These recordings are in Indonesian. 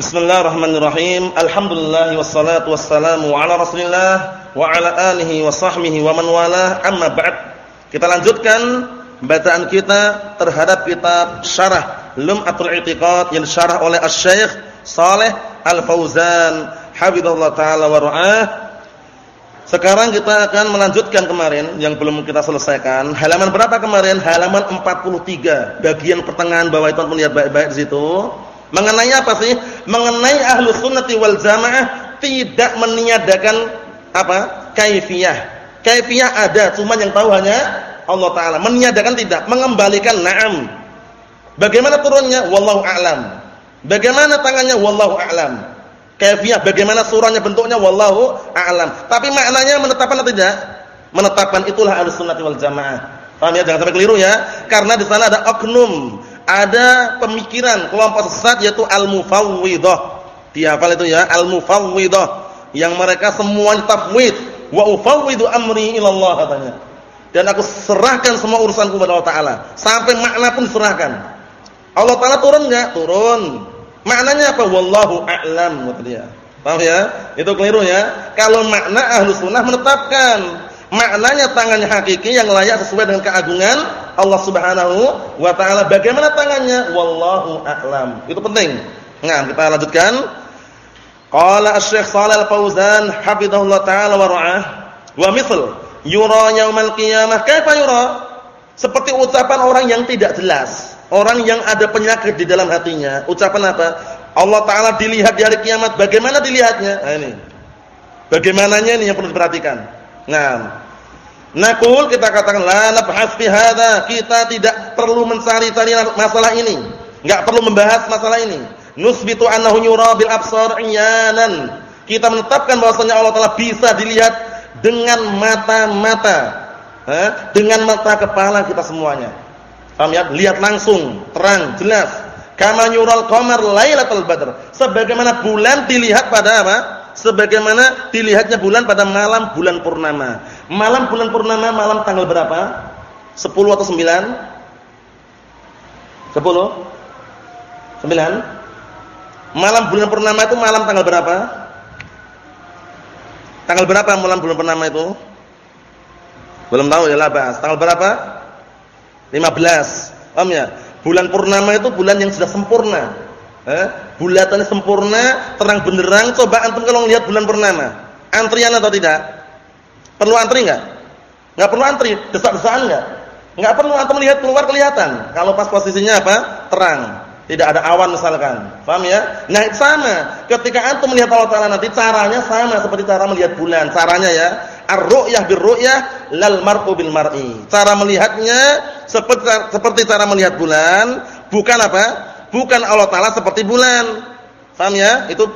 Bismillahirrahmanirrahim. Alhamdulillah wassalatu wassalamu ala Rasulillah wa ala alihi wa sahbihi wa man walah. Amma ba'd. Kita lanjutkan bacaan kita terhadap kitab Syarah Lum'atul I'tiqad yang disyarah oleh Asy-Syaikh Shalih Al-Fauzan hafizallahu taala wa ra'ah. Sekarang kita akan melanjutkan kemarin yang belum kita selesaikan. Halaman berapa kemarin? Halaman 43. Bagian pertengahan bawah itu melihat baik-baik di situ. Mengenai apa sih? Mengenai ahlu sunnati wal jamaah tidak meniadakan apa? Kaifiyah. Kaifiyah ada, cuma yang tahu hanya Allah Taala. Meniadakan tidak, mengembalikan na'am. Bagaimana turunnya? Wallahu a'lam. Bagaimana tangannya? Wallahu a'lam. Kaifiyah bagaimana surahnya bentuknya? Wallahu a'lam. Tapi maknanya menetapkan atau tidak? Menetapkan itulah ahlu sunnati wal jamaah. Paham ya? Jangan sampai keliru ya. Karena di sana ada oknum ada pemikiran kelompok sesat yaitu al-mufawwidah. Dihafal itu ya, al-mufawwidah yang mereka semuanya tafwid wa ufawwidu amri ila Allah katanya. Dan aku serahkan semua urusanku kepada Allah taala, sampai makna pun diserahkan. Allah taala turun enggak? Turun. Maknanya apa? Wallahu a'lam kata dia. Paham ya? Itu keliru ya. Kalau makna ahlu sunnah menetapkan maknanya tangannya hakiki yang layak sesuai dengan keagungan Allah Subhanahu wa taala. Bagaimana tangannya? Wallahu a'lam. Itu penting. Nah, kita lanjutkan. Qala Asy-Syaikh Shalal Fauzan hafizahullah taala wa ra'ah wa mithl yura yaumal qiyamah kaifa yura? Seperti ucapan orang yang tidak jelas, orang yang ada penyakit di dalam hatinya. Ucapan apa? Allah taala dilihat di hari kiamat, bagaimana dilihatnya? Nah ini. Bagaimananya ini yang perlu diperhatikan. Nah, Nakul kita katakan la nabhas fi hadza, kita tidak perlu mencari-cari masalah ini. Enggak perlu membahas masalah ini. Nusbitu annahu yura bil absar iyanan. Kita menetapkan bahwasanya Allah Taala bisa dilihat dengan mata-mata. Dengan mata kepala kita semuanya. Paham ya? Lihat langsung, terang, jelas. Kama yural qamar lailatul badr. Sebagaimana bulan dilihat pada apa? Sebagaimana dilihatnya bulan pada malam bulan purnama Malam bulan purnama malam tanggal berapa? 10 atau 9? 10? 9? Malam bulan purnama itu malam tanggal berapa? Tanggal berapa malam bulan purnama itu? Belum tahu ya lah bahas. Tanggal berapa? 15. Paham ya? Bulan purnama itu bulan yang sudah sempurna. Eh? Bulatannya sempurna, terang benderang. Coba antum kalau lihat bulan purnama. Antrian atau tidak? Perlu antri enggak? Enggak perlu antri, desak-desakan enggak? Enggak perlu antum melihat keluar kelihatan. Kalau pas posisinya apa? Terang. Tidak ada awan misalkan. Paham ya? Nah, sama. Ketika antum melihat Allah Taala nanti caranya sama seperti cara melihat bulan. Caranya ya, ar-ru'yah bir-ru'yah lal mar'u bil mar'i. Cara melihatnya seperti seperti cara melihat bulan, bukan apa? Bukan Allah Taala seperti bulan. Paham ya? Itu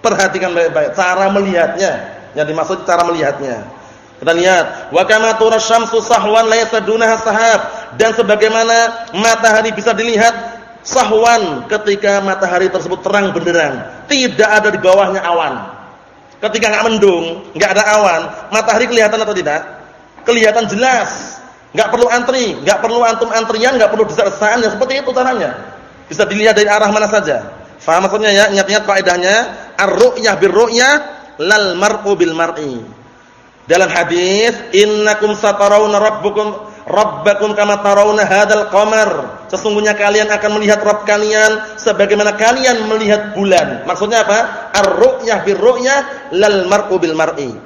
perhatikan baik-baik cara melihatnya. Yang dimaksud cara melihatnya. Kita lihat, wa kama turasyamsu sahwan laysa dunaha sahab dan sebagaimana matahari bisa dilihat sahwan ketika matahari tersebut terang benderang, tidak ada di bawahnya awan. Ketika enggak mendung, enggak ada awan, matahari kelihatan atau tidak? Kelihatan jelas. Enggak perlu antri, enggak perlu antum antrian, enggak perlu desak-desakan, ya seperti itu caranya. Bisa dilihat dari arah mana saja. Faham maksudnya ya? Ingat-ingat kaidahnya, ar-ru'yah bir-ru'yah lal mar'u bil mar'i. Dalam hadis, innakum satarawna rabbukum rabbakum kama tarawna hadzal qamar. Sesungguhnya kalian akan melihat Rabb kalian sebagaimana kalian melihat bulan. Maksudnya apa? Ar-ru'yah lal mar'u bil mar'i.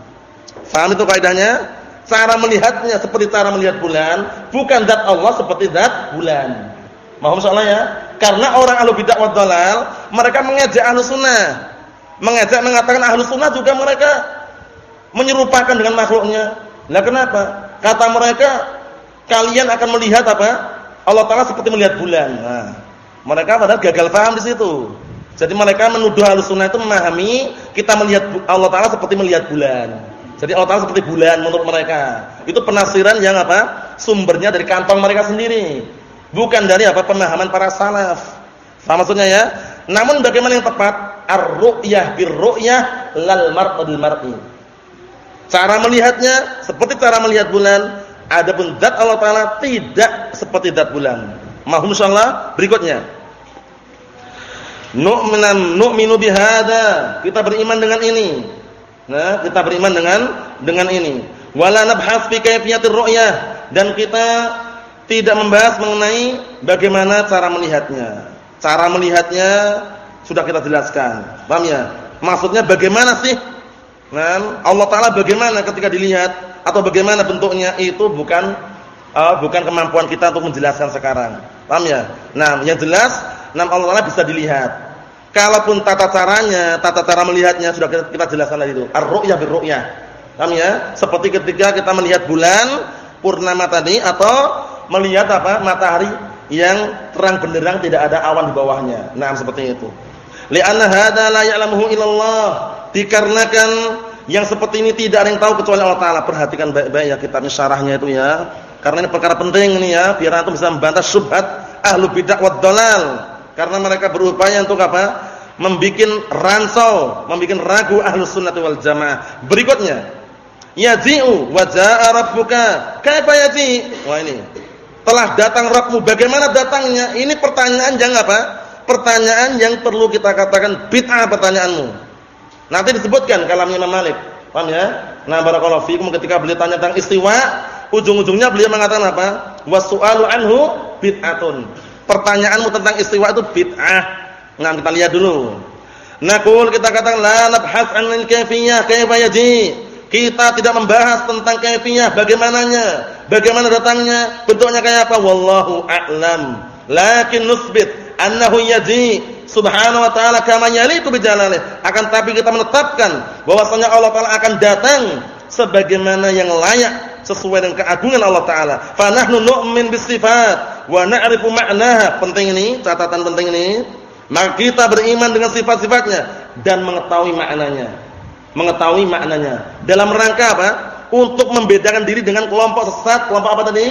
Faham itu kaidahnya? Cara melihatnya seperti cara melihat bulan, bukan zat Allah seperti zat bulan. Mohon soalnya Karena orang ahlu bid'ah wad dalal, mereka mengejek ahlu sunnah. Mengejek mengatakan ahlu sunnah juga mereka menyerupakan dengan makhluknya. Nah kenapa? Kata mereka kalian akan melihat apa? Allah Taala seperti melihat bulan. Nah, mereka padahal gagal paham di situ. Jadi mereka menuduh Ahlussunnah itu memahami kita melihat Allah Taala seperti melihat bulan. Jadi Allah Taala seperti bulan menurut mereka. Itu penafsiran yang apa? Sumbernya dari kantong mereka sendiri. Bukan dari apa pemahaman para salaf. Faham maksudnya ya? Namun bagaimana yang tepat? Ar-ru'yah bir-ru'yah lal mar'i. Cara melihatnya seperti cara melihat bulan, adapun zat Allah taala tidak seperti zat bulan. Mahum insyaallah berikutnya. Nu'minan nu'minu bihada. Kita beriman dengan ini. Nah, kita beriman dengan dengan ini. Wala nabhas fi kayfiyatir ru'yah dan kita tidak membahas mengenai bagaimana cara melihatnya. Cara melihatnya sudah kita jelaskan. Paham ya? Maksudnya bagaimana sih? Nah, Allah taala bagaimana ketika dilihat atau bagaimana bentuknya itu bukan uh, bukan kemampuan kita untuk menjelaskan sekarang. Paham ya? Nah, yang jelas nama Allah taala bisa dilihat. Kalaupun tata caranya, tata cara melihatnya sudah kita, kita jelaskan tadi itu. Ar-ru'yah bir-ru'yah. Paham ya? Seperti ketika kita melihat bulan purnama tadi atau melihat apa? matahari yang terang benderang tidak ada awan di bawahnya. Nah, seperti itu. Li'anna hadza la ya'lamuhu illallah. Dikarenakan yang seperti ini tidak ada yang tahu kecuali Allah taala. Perhatikan baik-baik ya kitab syarahnya itu ya. Karena ini perkara penting ini ya, biar antum bisa membantah syubhat ahlu bid'ah wad dalal. Karena mereka berupaya untuk apa? Membikin ransau, membikin ragu ahlu sunnah wal jamaah. Berikutnya, yaji'u wa ja'a rabbuka. Kaifa yaji'? Wah ini. Telah datang Rabbmu. Bagaimana datangnya? Ini pertanyaan yang apa? Pertanyaan yang perlu kita katakan bid'ah pertanyaanmu. Nanti disebutkan kalamnya Imam Malik. Paham ya? Nah, barakallahu fikum ketika beliau tanya tentang istiwa, ujung-ujungnya beliau mengatakan apa? Wasu'alu anhu bid'atun. Pertanyaanmu tentang istiwa itu bid'ah. Nah, kita lihat dulu. Naqul kita katakan la nabhas 'anil kayfiyah, kaifa yaji. Kita tidak membahas tentang kaifiyah, bagaimananya, bagaimana datangnya, bentuknya kayak apa, wallahu a'lam. Lakin nusbit annahu yaji subhanahu wa ta'ala kama yaliqu bi jalalih. Akan tapi kita menetapkan bahwasanya Allah taala akan datang sebagaimana yang layak sesuai dengan keagungan Allah taala. Fa nahnu nu'min bis sifat wa na'rifu ma'naha. Penting ini, catatan penting ini. Maka kita beriman dengan sifat-sifatnya dan mengetahui maknanya. Mengetahui maknanya. Dalam rangka apa? Untuk membedakan diri dengan kelompok sesat. Kelompok apa tadi?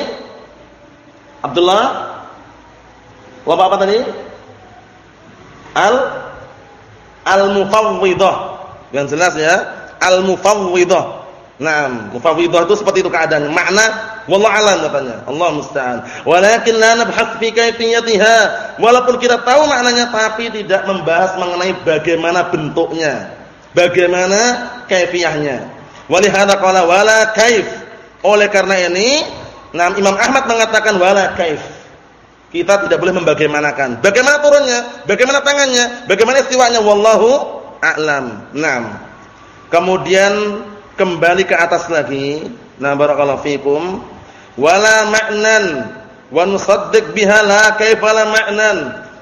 Abdullah? Kelompok apa tadi? Al Al-Mufawwidah. Yang jelas ya, Al-Mufawwidah. Nah, mufawwidah itu seperti itu keadaan. Makna wallahu alam katanya. Allah musta'an. Walakin la nabhas fi kayfiyatiha. Walaupun kita tahu maknanya tapi tidak membahas mengenai bagaimana bentuknya. Bagaimana kaifiahnya. Walihada qala wala kaif. Oleh karena ini, nah Imam Ahmad mengatakan wala kaif. Kita tidak boleh membagaimanakan. Bagaimana turunnya? Bagaimana tangannya? Bagaimana istiwanya? Wallahu a'lam. Naam. Kemudian kembali ke atas lagi. Nah, barakallahu fikum. Wala ma'nan wa nusaddiq biha la kaifa la ma'nan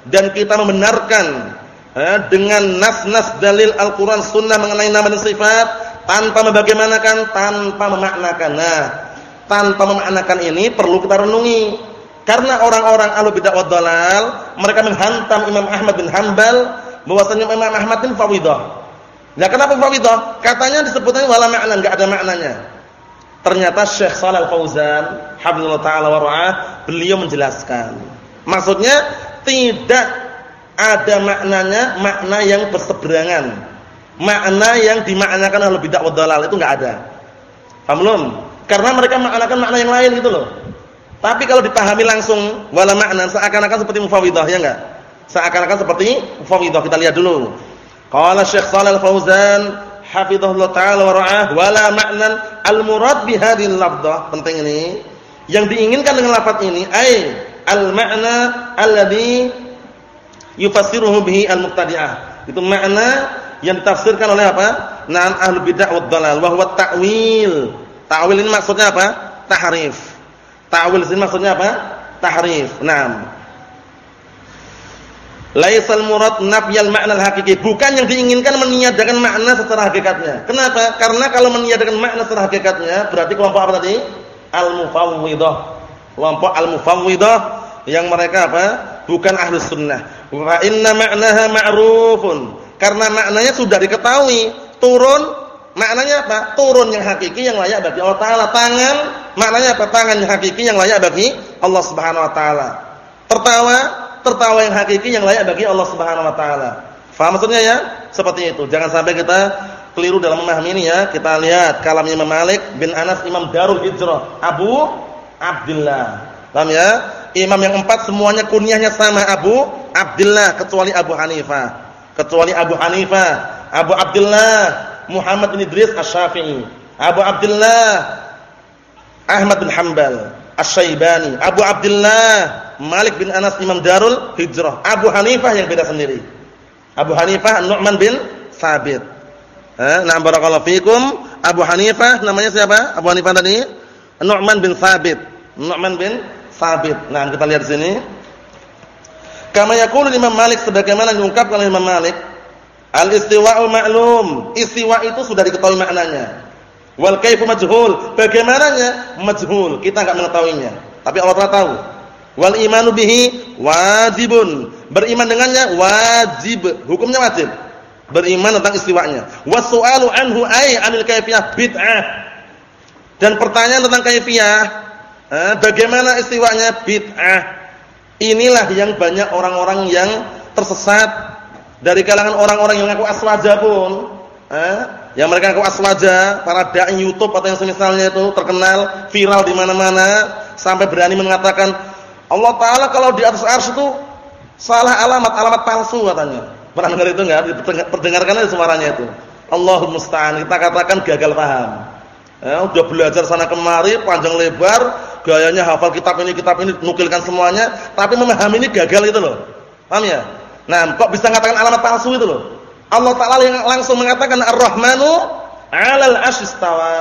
dan kita membenarkan dengan nas-nas dalil Al-Qur'an sunnah mengenai nama dan sifat tanpa membagaimanakan, tanpa memaknakan. Nah, tanpa memaknakan ini perlu kita renungi. Karena orang-orang ahlu bid'ah wad mereka menghantam Imam Ahmad bin Hanbal bahwasanya Imam Ahmad bin fawidah. Nah, kenapa fawidah? Katanya disebutnya wala makna, enggak ada maknanya. Ternyata Syekh Shalal Fauzan, hafizallahu taala wa beliau menjelaskan. Maksudnya tidak ada maknanya, makna yang berseberangan. Makna yang dimaknakan oleh bid'ah wa dalal itu enggak ada. Paham belum? Karena mereka maknakan makna yang lain gitu loh. Tapi kalau dipahami langsung wala makna seakan-akan seperti mufawidah ya enggak? Seakan-akan seperti mufawidah. Kita lihat dulu. Qala Syekh Shalal Fauzan hafizahullah taala wa ra'ah wala ma'nan al-murad bi hadhil lafdhah. Penting ini. Yang diinginkan dengan lafaz ini ai al-ma'na alladhi yufassiruhu bihi al-muqtadi'ah. Itu makna yang ditafsirkan oleh apa? Na'am ahlu bid'ah wad dalal wa huwa ta'wil. Ta'wil ini maksudnya apa? Tahrif. Ta'wil ini maksudnya apa? Tahrif. Naam. Laisal murad nafyal ma'na al-haqiqi, bukan yang diinginkan meniadakan makna secara hakikatnya. Kenapa? Karena kalau meniadakan makna secara hakikatnya, berarti kelompok apa tadi? Al-mufawwidah. Kelompok al-mufawwidah yang mereka apa? Bukan ahlus sunnah. Wa inna ma'naha ma'rufun. Karena maknanya sudah diketahui, turun maknanya apa? Turun yang hakiki yang layak bagi Allah taala. Tangan maknanya apa? Tangan yang hakiki yang layak bagi Allah Subhanahu wa taala. Tertawa tertawa yang hakiki yang layak bagi Allah Subhanahu wa taala. Faham maksudnya ya? Seperti itu. Jangan sampai kita keliru dalam memahami ini ya. Kita lihat kalamnya Imam Malik bin Anas Imam Darul Hijrah, Abu Abdullah. Paham ya? Imam yang empat semuanya kunyahnya sama Abu Abdullah kecuali Abu Hanifah. Kecuali Abu Hanifah, Abu Abdullah Muhammad bin Idris Asy-Syafi'i, Abu Abdullah Ahmad bin Hanbal Asy-Syaibani, Abu Abdullah Malik bin Anas Imam Darul Hijrah. Abu Hanifah yang beda sendiri. Abu Hanifah Nu'man bin Sabit. Eh, nah barakallahu fikum. Abu Hanifah namanya siapa? Abu Hanifah tadi Nu'man bin Sabit. Nu'man bin Sabit. Nah, kita lihat sini. Kama yaqulu Imam Malik sebagaimana diungkapkan oleh Imam Malik, al-istiwa'u ma'lum. Istiwa itu sudah diketahui maknanya. Wal kaifu majhul. Bagaimananya? Majhul. Kita enggak mengetahuinya. Tapi Allah Taala tahu. Wal imanu bihi wajibun. Beriman dengannya wajib. Hukumnya wajib. Beriman tentang istiwanya. Wasu'alu anhu ay 'anil kaifiyah bid'ah. Dan pertanyaan tentang kaifiyah, eh, bagaimana istiwanya bid'ah. Inilah yang banyak orang-orang yang tersesat dari kalangan orang-orang yang mengaku aswaja pun. Eh, yang mereka ngaku aswaja, para dai YouTube atau yang semisalnya itu terkenal, viral di mana-mana sampai berani mengatakan Allah taala kalau di atas arsy itu salah alamat, alamat palsu katanya. Pernah dengar itu enggak? Perdengarkan aja suaranya itu. Allahumma musta'an. Kita katakan gagal paham. Ya, udah belajar sana kemari panjang lebar, gayanya hafal kitab ini kitab ini nukilkan semuanya, tapi memahami ini gagal itu loh. Paham ya? Nah, kok bisa mengatakan alamat palsu itu loh? Allah Taala yang langsung mengatakan Ar-Rahmanu 'alal 'arsyistawa.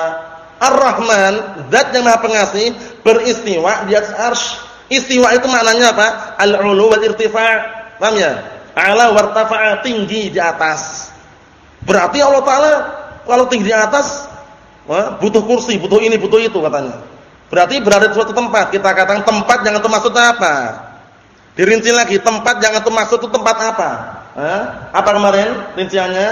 Ar-Rahman, zat yang Maha Pengasih, beristiwa di atas arsy. Istiwa itu maknanya apa? Al-'ulu wal irtifa'. Paham ya? Ala wartafa'a tinggi di atas. Berarti Allah Taala kalau tinggi di atas butuh kursi, butuh ini, butuh itu katanya. Berarti berada di suatu tempat. Kita katakan tempat yang itu maksudnya apa? Dirinci lagi, tempat yang itu maksud itu tempat apa? Apa kemarin rinciannya?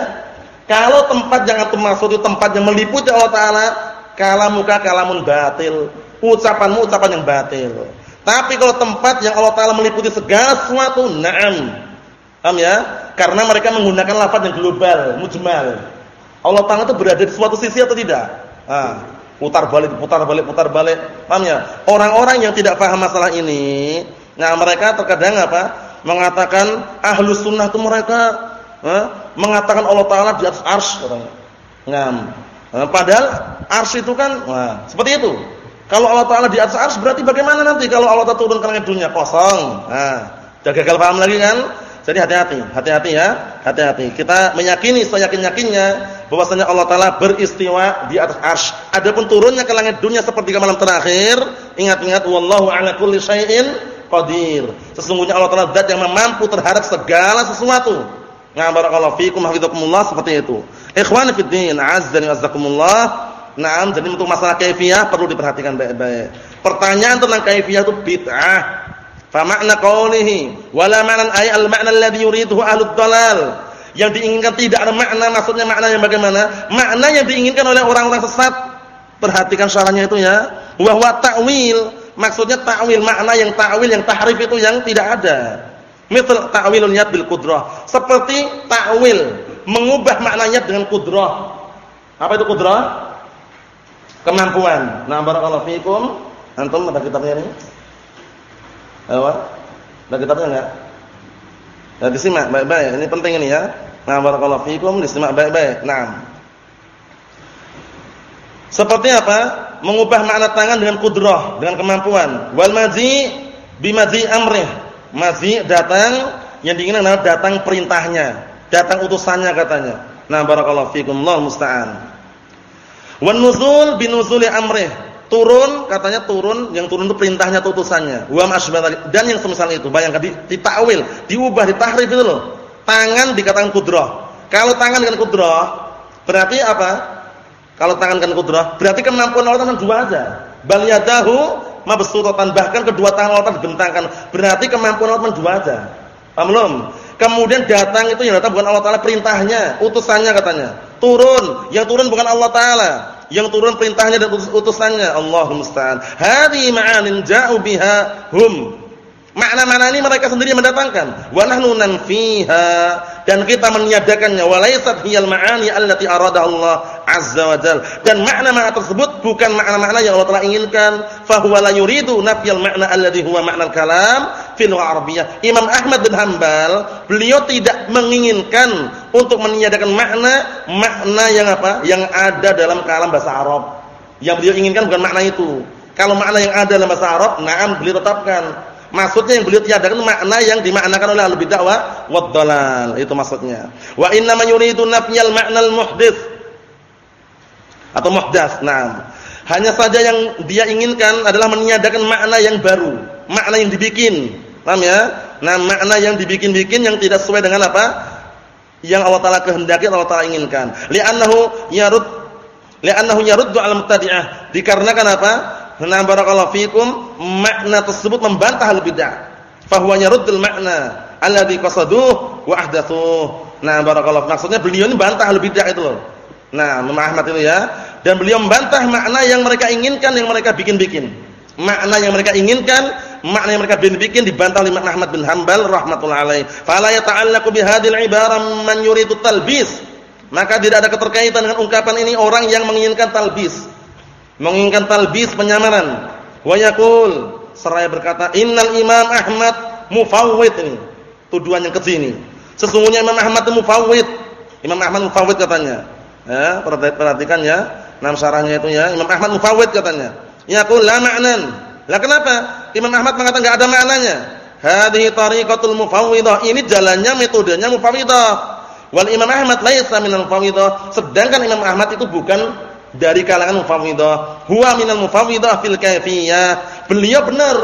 Kalau tempat yang antum maksud itu tempat yang meliputi Allah Taala, kalamuka kalamun batil, ucapanmu ucapan yang batil. Tapi kalau tempat yang Allah Taala meliputi segala sesuatu, na'am. Paham ya? Karena mereka menggunakan lafaz yang global, mujmal. Allah Taala itu berada di suatu sisi atau tidak? Ah, putar balik, putar balik, putar balik. Paham ya? Orang-orang yang tidak paham masalah ini, nah mereka terkadang apa? Mengatakan ahlus sunnah itu mereka eh, mengatakan Allah Taala di atas ars katanya. Ngam. Eh, padahal ars itu kan nah, seperti itu. Kalau Allah Taala di atas ars berarti bagaimana nanti kalau Allah Taala turun ke langit dunia kosong? Nah, jaga gagal paham lagi kan? Jadi hati-hati, hati-hati ya, hati-hati. Kita meyakini seyakin-yakinnya bahwasanya Allah Taala beristiwa di atas arsy. Adapun turunnya ke langit dunia seperti malam terakhir, ingat-ingat wallahu ala kulli syai'in qadir. Sesungguhnya Allah Taala zat yang mampu terhadap segala sesuatu. Nah, barakallahu fiikum hafizakumullah seperti itu. Ikhwani fid din, azza wa jazakumullah. Naam, jadi untuk masalah kaifiyah perlu diperhatikan baik-baik. Pertanyaan tentang kaifiyah itu bid'ah. Fa makna qawlihi wala ma'nan ay al ma'na alladhi yuriduhu ahlud dalal. Yang diinginkan tidak ada makna, maksudnya makna yang bagaimana? Makna yang diinginkan oleh orang-orang sesat. Perhatikan syarahnya itu ya. Wa ta'wil Maksudnya ta'wil makna yang ta'wil yang tahrif itu yang tidak ada. Misal ta'wilun yad bil qudrah. Seperti ta'wil mengubah maknanya dengan qudrah. Apa itu qudrah? Kemampuan. Nah, barakallahu fikum. Antum ada kitabnya ini? Apa? Ada kitabnya enggak? Ya, disimak baik-baik. Ini penting ini ya. Nah, barakallahu fikum, disimak baik-baik. Nah. Seperti apa? Mengubah makna tangan dengan kudrah, dengan kemampuan. Wal mazi bimazi amrih. Mazi datang yang diinginkan adalah datang perintahnya, datang utusannya katanya. Nah, barakallahu fikum, Allah musta'an. Wan nuzul binuzuli amrih. Turun katanya turun, yang turun itu perintahnya atau utusannya. Wa dan yang semisal itu. Bayangkan di, ditakwil, diubah, ditahrif itu loh. Tangan dikatakan kudrah. Kalau tangan dengan kudrah berarti apa? Kalau tangan kan kudrah, berarti kemampuan Allah Taala dua aja. Bal yadahu mabsutatan bahkan kedua tangan Allah dibentangkan. Berarti kemampuan Allah dua aja. Paham belum? Kemudian datang itu yang datang bukan Allah Taala perintahnya, utusannya katanya. Turun, yang turun bukan Allah Taala, yang turun perintahnya dan utusannya. Allahumma musta'an. Hadhi ma'anin ja'u biha hum Makna-makna ini mereka sendiri mendatangkan. Wa nahnu nanfiha dan kita meniadakannya. Walaysat hiyal ma'ani allati arada Allah azza wa jal. Dan makna-makna tersebut bukan makna-makna yang Allah telah inginkan. Fa huwa la yuridu nafyal ma'na alladhi huwa ma'nal kalam fil Arabiyah. Imam Ahmad bin Hambal, beliau tidak menginginkan untuk meniadakan makna makna yang apa? Yang ada dalam kalam bahasa Arab. Yang beliau inginkan bukan makna itu. Kalau makna yang ada dalam bahasa Arab, na'am beliau tetapkan. Maksudnya yang beliau tiadakan makna yang dimaknakan oleh ahli bid'ah wa dhalal. Itu maksudnya. Wa inna man yuridu nafyal ma'nal muhdits atau muhdas. Naam. Hanya saja yang dia inginkan adalah meniadakan makna yang baru, makna yang dibikin. Paham ya? Nah, makna yang dibikin-bikin yang tidak sesuai dengan apa? Yang Allah Taala kehendaki, Allah Taala inginkan. Li'annahu yarud li'annahu yaruddu 'al mubtadi'ah. Dikarenakan apa? Nah barakallahu fikum makna tersebut membantah al bid'ah. Fahuwa yaruddul makna alladhi qasaduh wa ahdatsuh. Nah barakallahu maksudnya beliau ini bantah al bid'ah itu loh. Nah, Imam Ahmad itu ya. Dan beliau membantah makna yang mereka inginkan yang mereka bikin-bikin. Makna yang mereka inginkan, makna yang mereka bikin-bikin dibantah oleh Imam Ahmad bin Hanbal rahmatullah alaih. Fala yata'allaqu bihadhil ibara man yuridu talbis. Maka tidak ada keterkaitan dengan ungkapan ini orang yang menginginkan talbis menginginkan talbis penyamaran. Wa yaqul seraya berkata, "Innal Imam Ahmad mufawwid." Ini tuduhan yang keji ini. Sesungguhnya Imam Ahmad mufawwid. Imam Ahmad mufawwid katanya. Ya, perhatikan ya. Nam syarahnya itu ya, Imam Ahmad mufawwid katanya. Yaqul la ma'nan. Lah kenapa? Imam Ahmad mengatakan enggak ada maknanya. Hadhihi tariqatul mufawwidah. Ini jalannya metodenya mufawwidah. Wal Imam Ahmad laisa minal mufawwidah. Sedangkan Imam Ahmad itu bukan dari kalangan mufawwidah. Huwa minal mufawwidah fil kaifiyah. Beliau benar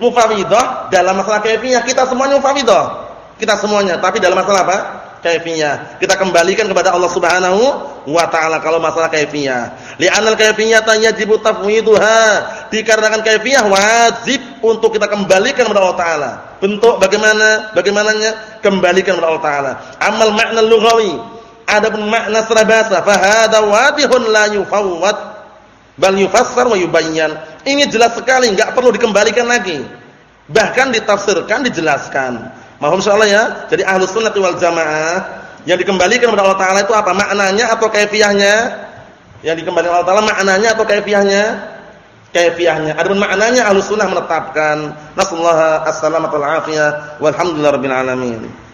mufawwidah dalam masalah kaifiyah. Kita semuanya mufawwidah. Kita semuanya, tapi dalam masalah apa? Kaifiyah. Kita kembalikan kepada Allah Subhanahu wa taala kalau masalah kaifiyah. Li'anal kaifiyata yajibu tafwiduha. Dikarenakan kaifiyah wajib untuk kita kembalikan kepada Allah taala. Bentuk bagaimana? Bagaimananya? Kembalikan kepada Allah taala. Amal makna lughawi Adapun makna secara bahasa, fa hadza wadihun la yufawwad bal yufassar wa yubayyan. Ini jelas sekali, enggak perlu dikembalikan lagi. Bahkan ditafsirkan, dijelaskan. Mohon insyaallah ya. Jadi ahlus sunnah wal jamaah yang dikembalikan kepada Allah taala itu apa? Maknanya atau kaifiyahnya? Yang dikembalikan Allah taala maknanya atau kaifiyahnya? Kaifiyahnya. Adapun maknanya ahlus sunnah menetapkan. Nasallahu as-salamata wal afiyah. Walhamdulillahirabbil alamin.